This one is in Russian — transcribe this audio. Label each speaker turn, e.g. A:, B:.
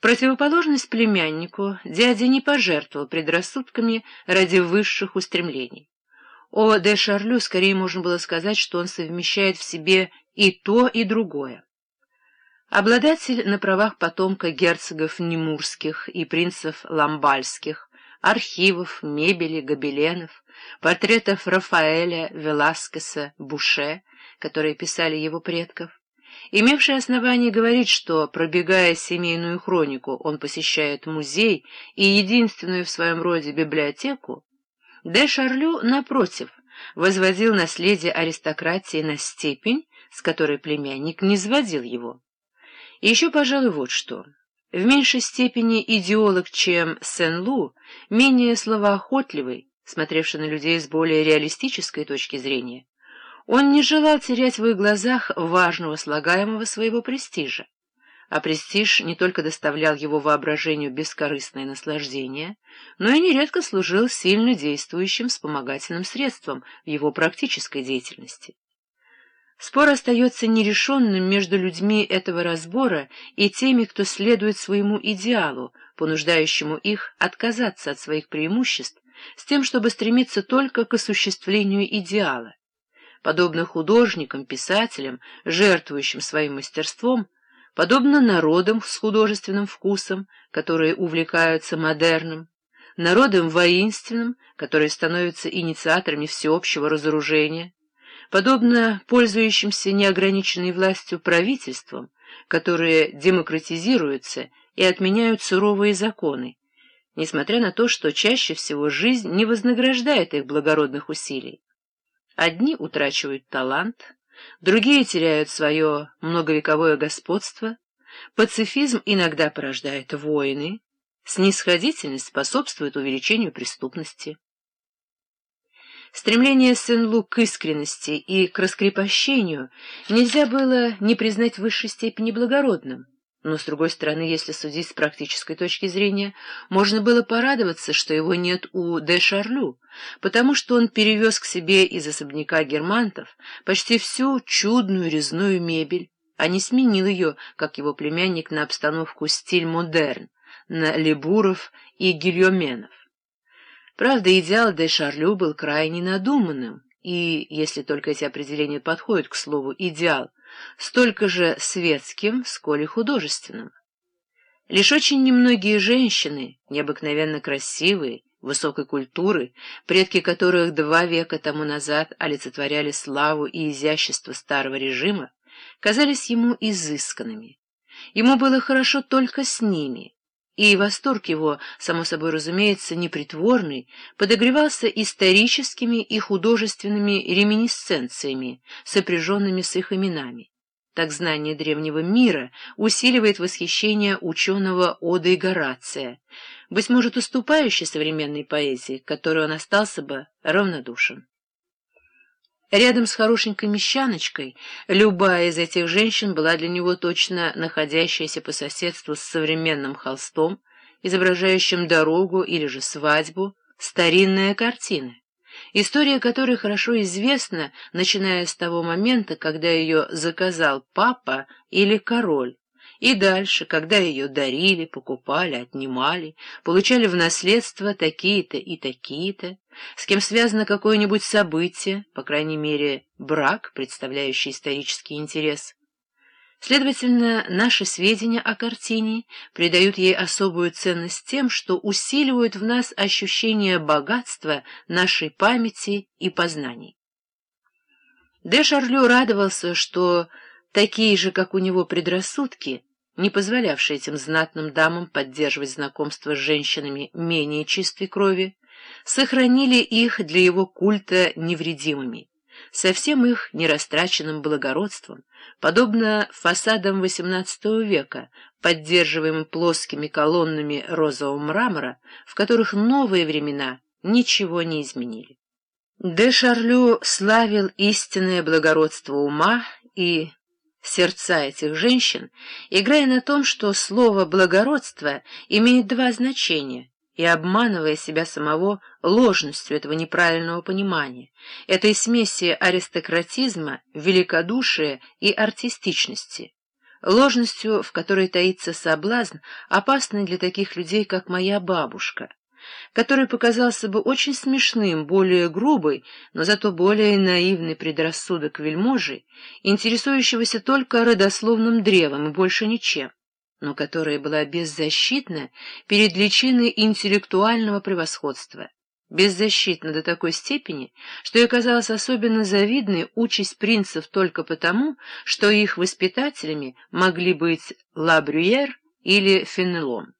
A: Противоположность племяннику дядя не пожертвовал предрассудками ради высших устремлений. О де Шарлю скорее можно было сказать, что он совмещает в себе и то, и другое. Обладатель на правах потомка герцогов Немурских и принцев Ламбальских, архивов, мебели, гобеленов, портретов Рафаэля, Веласкеса, Буше, которые писали его предков, имевший основание говорить, что, пробегая семейную хронику, он посещает музей и единственную в своем роде библиотеку, де Шарлю, напротив, возводил наследие аристократии на степень, с которой племянник не сводил его. И еще, пожалуй, вот что. В меньшей степени идеолог, чем Сен-Лу, менее словоохотливый, смотревший на людей с более реалистической точки зрения, он не желал терять в их глазах важного слагаемого своего престижа. А престиж не только доставлял его воображению бескорыстное наслаждение, но и нередко служил сильно действующим вспомогательным средством в его практической деятельности. Спор остается нерешенным между людьми этого разбора и теми, кто следует своему идеалу, понуждающему их отказаться от своих преимуществ, с тем, чтобы стремиться только к осуществлению идеала подобно художникам, писателям, жертвующим своим мастерством, подобно народам с художественным вкусом, которые увлекаются модерном, народам воинственным, которые становятся инициаторами всеобщего разоружения, подобно пользующимся неограниченной властью правительствам, которые демократизируются и отменяют суровые законы, несмотря на то, что чаще всего жизнь не вознаграждает их благородных усилий. Одни утрачивают талант, другие теряют свое многовековое господство, пацифизм иногда порождает войны, снисходительность способствует увеличению преступности. Стремление Сен-Лу к искренности и к раскрепощению нельзя было не признать в высшей степени благородным. Но, с другой стороны, если судить с практической точки зрения, можно было порадоваться, что его нет у де Шарлю, потому что он перевез к себе из особняка германтов почти всю чудную резную мебель, а не сменил ее, как его племянник, на обстановку стиль модерн, на лебуров и гильоменов. Правда, идеал де Шарлю был крайне надуманным, и, если только эти определения подходят к слову «идеал», столько же светским, сколь и художественным. Лишь очень немногие женщины, необыкновенно красивые, высокой культуры, предки которых два века тому назад олицетворяли славу и изящество старого режима, казались ему изысканными. Ему было хорошо только с ними, и восторг его, само собой разумеется, непритворный, подогревался историческими и художественными реминисценциями, сопряженными с их именами. Так знание древнего мира усиливает восхищение ученого Ода и Горация, быть может, уступающей современной поэзии, которой он остался бы равнодушен. Рядом с хорошенькой мещаночкой любая из этих женщин была для него точно находящаяся по соседству с современным холстом, изображающим дорогу или же свадьбу, старинная картина, история которой хорошо известна, начиная с того момента, когда ее заказал папа или король, и дальше, когда ее дарили, покупали, отнимали, получали в наследство такие-то и такие-то, с кем связано какое-нибудь событие, по крайней мере, брак, представляющий исторический интерес. Следовательно, наши сведения о картине придают ей особую ценность тем, что усиливают в нас ощущение богатства нашей памяти и познаний. Де Шарлю радовался, что такие же, как у него, предрассудки — не позволявший этим знатным дамам поддерживать знакомство с женщинами менее чистой крови, сохранили их для его культа невредимыми, со всем их нерастраченным благородством, подобно фасадам XVIII века, поддерживаемым плоскими колоннами розового мрамора, в которых новые времена ничего не изменили. Де Шарлю славил истинное благородство ума и сердца этих женщин, играя на том, что слово «благородство» имеет два значения, и обманывая себя самого ложностью этого неправильного понимания, этой смеси аристократизма, великодушия и артистичности, ложностью, в которой таится соблазн, опасный для таких людей, как моя бабушка, который показался бы очень смешным, более грубый, но зато более наивный предрассудок вельможи, интересующегося только родословным древом и больше ничем, но которая была беззащитна перед личиной интеллектуального превосходства беззащитна до такой степени, что ей казалась особенно завидной участь принцев только потому, что их воспитателями могли быть Ла Брюер или Фенелон.